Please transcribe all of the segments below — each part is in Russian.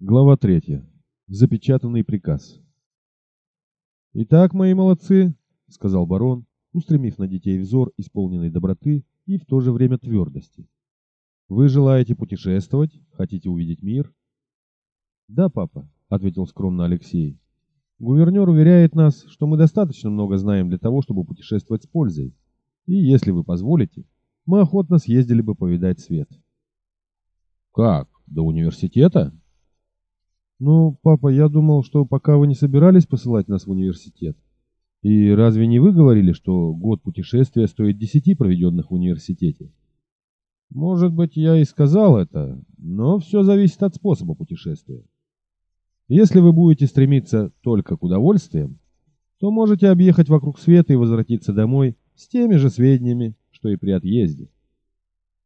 Глава 3. Запечатанный приказ. «Итак, мои молодцы», — сказал барон, устремив на детей взор, исполненный доброты и в то же время твердости. «Вы желаете путешествовать? Хотите увидеть мир?» «Да, папа», — ответил скромно Алексей. «Гувернер уверяет нас, что мы достаточно много знаем для того, чтобы путешествовать с пользой. И, если вы позволите, мы охотно съездили бы повидать свет». «Как? До университета?» «Ну, папа, я думал, что пока вы не собирались посылать нас в университет. И разве не вы говорили, что год путешествия стоит десяти проведенных в университете?» «Может быть, я и сказал это, но все зависит от способа путешествия. Если вы будете стремиться только к удовольствиям, то можете объехать вокруг света и возвратиться домой с теми же сведениями, что и при отъезде.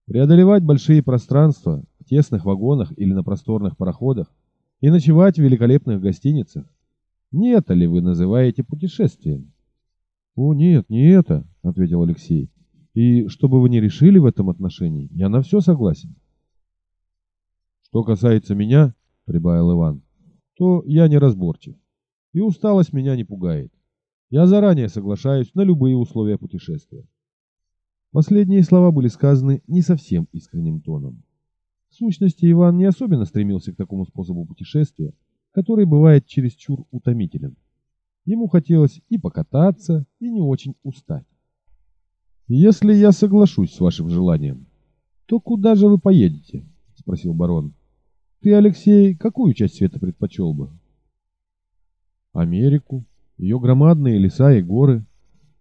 Преодолевать большие пространства в тесных вагонах или на просторных пароходах и ночевать в великолепных гостиницах. Не это ли вы называете путешествием? О, нет, не это, ответил Алексей. И что бы вы ни решили в этом отношении, я на все согласен. Что касается меня, прибавил Иван, то я неразборчив, и усталость меня не пугает. Я заранее соглашаюсь на любые условия путешествия. Последние слова были сказаны не совсем искренним тоном. В сущности, Иван не особенно стремился к такому способу путешествия, который бывает чересчур утомителен. Ему хотелось и покататься, и не очень устать. «Если я соглашусь с вашим желанием, то куда же вы поедете?» — спросил барон. «Ты, Алексей, какую часть света предпочел бы?» «Америку, ее громадные леса и горы.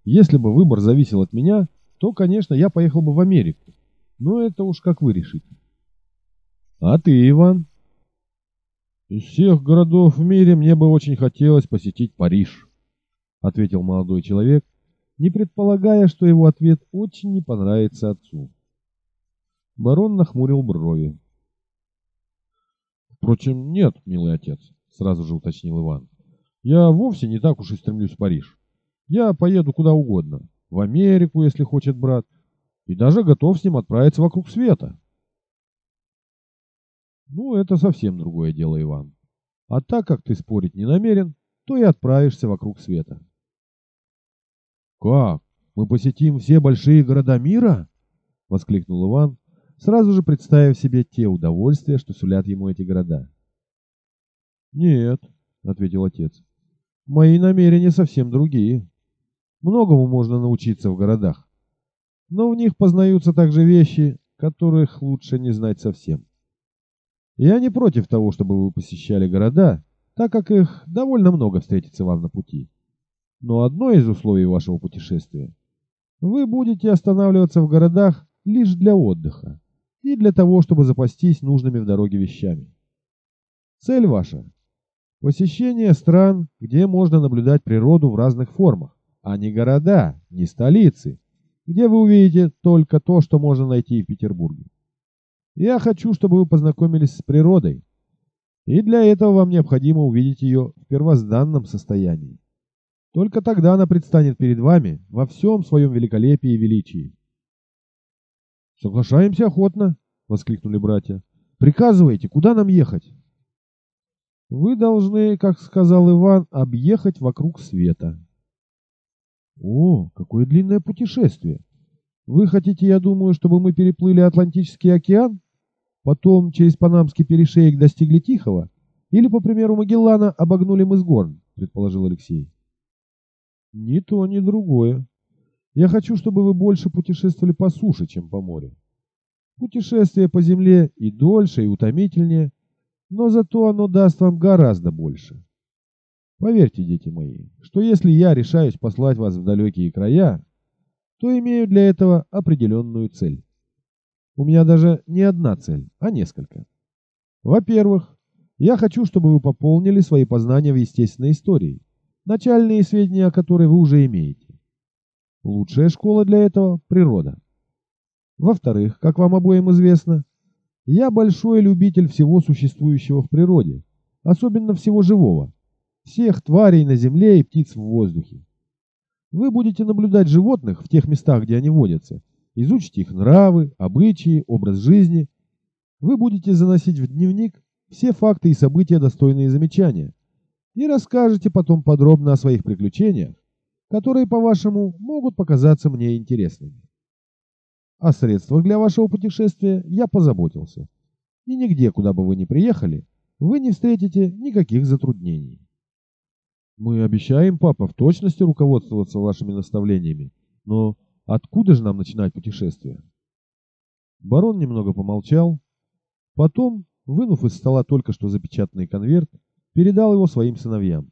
Если бы выбор зависел от меня, то, конечно, я поехал бы в Америку. Но это уж как вы решите. А ты, Иван? Из всех городов в мире мне бы очень хотелось посетить Париж, ответил молодой человек, не предполагая, что его ответ очень не понравится отцу. Барон нахмурил брови. Впрочем, нет, милый отец, сразу же уточнил Иван. Я вовсе не так уж и стремлюсь в Париж. Я поеду куда угодно, в Америку, если хочет брат, и даже готов с ним отправиться вокруг света. Ну, это совсем другое дело, Иван. А так как ты спорить не намерен, то и отправишься вокруг света. Как? Мы посетим все большие города мира? Воскликнул Иван, сразу же представив себе те удовольствия, что сулят ему эти города. Нет, ответил отец. Мои намерения совсем другие. Многому можно научиться в городах, но в них познаются также вещи, которых лучше не знать совсем. Я не против того, чтобы вы посещали города, так как их довольно много встретится вам на пути. Но одно из условий вашего путешествия – вы будете останавливаться в городах лишь для отдыха и для того, чтобы запастись нужными в дороге вещами. Цель ваша – посещение стран, где можно наблюдать природу в разных формах, а не города, не столицы, где вы увидите только то, что можно найти в Петербурге. Я хочу, чтобы вы познакомились с природой. И для этого вам необходимо увидеть ее в первозданном состоянии. Только тогда она предстанет перед вами во всем своем великолепии и величии. «Соглашаемся охотно!» — воскликнули братья. «Приказывайте, куда нам ехать?» «Вы должны, как сказал Иван, объехать вокруг света». «О, какое длинное путешествие! Вы хотите, я думаю, чтобы мы переплыли Атлантический океан, потом через Панамский перешеек достигли Тихого, или, по примеру Магеллана, обогнули мыс Горн, предположил Алексей. Ни то, ни другое. Я хочу, чтобы вы больше путешествовали по суше, чем по морю. Путешествие по земле и дольше, и утомительнее, но зато оно даст вам гораздо больше. Поверьте, дети мои, что если я решаюсь послать вас в далекие края, то имею для этого определенную цель. У меня даже не одна цель, а несколько. Во-первых, я хочу, чтобы вы пополнили свои познания в естественной истории, начальные сведения о которой вы уже имеете. Лучшая школа для этого – природа. Во-вторых, как вам обоим известно, я большой любитель всего существующего в природе, особенно всего живого, всех тварей на земле и птиц в воздухе. Вы будете наблюдать животных в тех местах, где они водятся, изучите их нравы, обычаи, образ жизни. Вы будете заносить в дневник все факты и события, достойные замечания, и расскажете потом подробно о своих приключениях, которые, по-вашему, могут показаться мне интересными. О средствах для вашего путешествия я позаботился, и нигде, куда бы вы ни приехали, вы не встретите никаких затруднений. Мы обещаем, папа, в точности руководствоваться вашими наставлениями, но откуда же нам начинать путешествие? Барон немного помолчал, потом, вынув из стола только что запечатанный конверт, передал его своим сыновьям.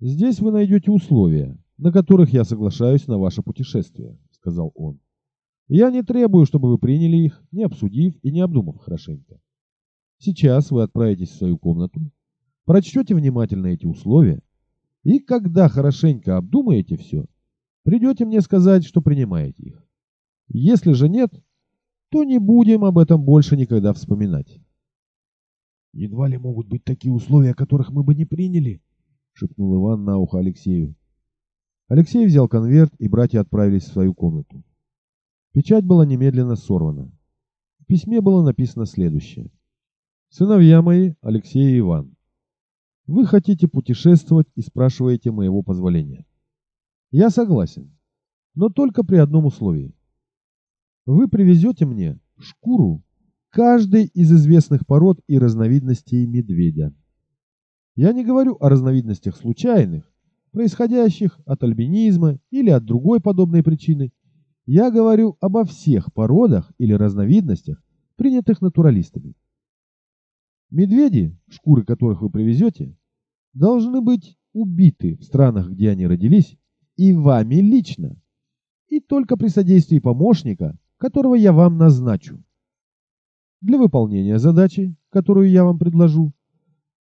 «Здесь вы найдете условия, на которых я соглашаюсь на ваше путешествие», — сказал он. «Я не требую, чтобы вы приняли их, не обсудив и не обдумав хорошенько. Сейчас вы отправитесь в свою комнату, прочтете внимательно эти условия, и когда хорошенько обдумаете все, придете мне сказать, что принимаете их. Если же нет, то не будем об этом больше никогда вспоминать. Едва ли могут быть такие условия, которых мы бы не приняли, шепнул Иван на ухо Алексею. Алексей взял конверт, и братья отправились в свою комнату. Печать была немедленно сорвана. В письме было написано следующее. «Сыновья мои, Алексей и Иван, вы хотите путешествовать и спрашиваете моего позволения. Я согласен, но только при одном условии. Вы привезете мне шкуру каждой из известных пород и разновидностей медведя. Я не говорю о разновидностях случайных, происходящих от альбинизма или от другой подобной причины. Я говорю обо всех породах или разновидностях, принятых натуралистами. Медведи, шкуры которых вы привезете, должны быть убиты в странах, где они родились, и вами лично, и только при содействии помощника, которого я вам назначу. Для выполнения задачи, которую я вам предложу,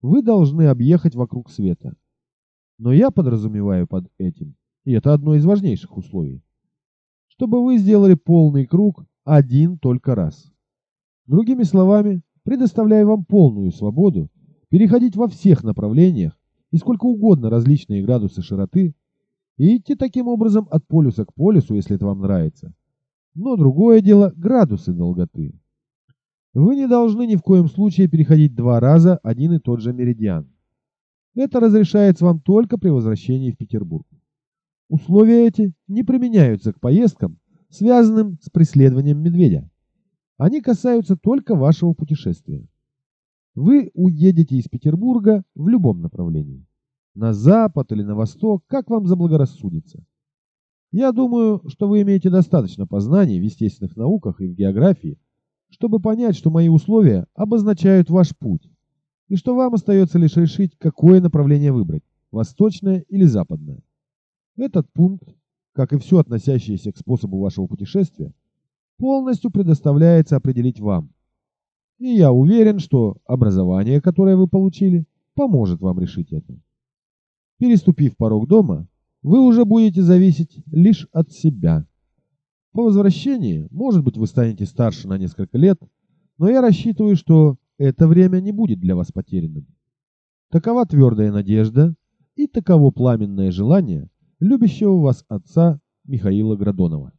вы должны объехать вокруг света. Но я подразумеваю под этим, и это одно из важнейших условий, чтобы вы сделали полный круг один только раз. Другими словами, предоставляю вам полную свободу переходить во всех направлениях и сколько угодно различные градусы широты и идти таким образом от полюса к полюсу, если это вам нравится. Но другое дело градусы долготы. Вы не должны ни в коем случае переходить два раза один и тот же меридиан. Это разрешается вам только при возвращении в Петербург. Условия эти не применяются к поездкам, связанным с преследованием медведя. Они касаются только вашего путешествия. Вы уедете из Петербурга в любом направлении. На запад или на восток, как вам заблагорассудится. Я думаю, что вы имеете достаточно познаний в естественных науках и в географии, чтобы понять, что мои условия обозначают ваш путь, и что вам остается лишь решить, какое направление выбрать, восточное или западное. Этот пункт, как и все относящееся к способу вашего путешествия, полностью предоставляется определить вам. И я уверен, что образование, которое вы получили, поможет вам решить это. Переступив порог дома, вы уже будете зависеть лишь от себя. По возвращении, может быть, вы станете старше на несколько лет, но я рассчитываю, что это время не будет для вас потерянным. Такова твердая надежда и таково пламенное желание любящего вас отца Михаила Градонова.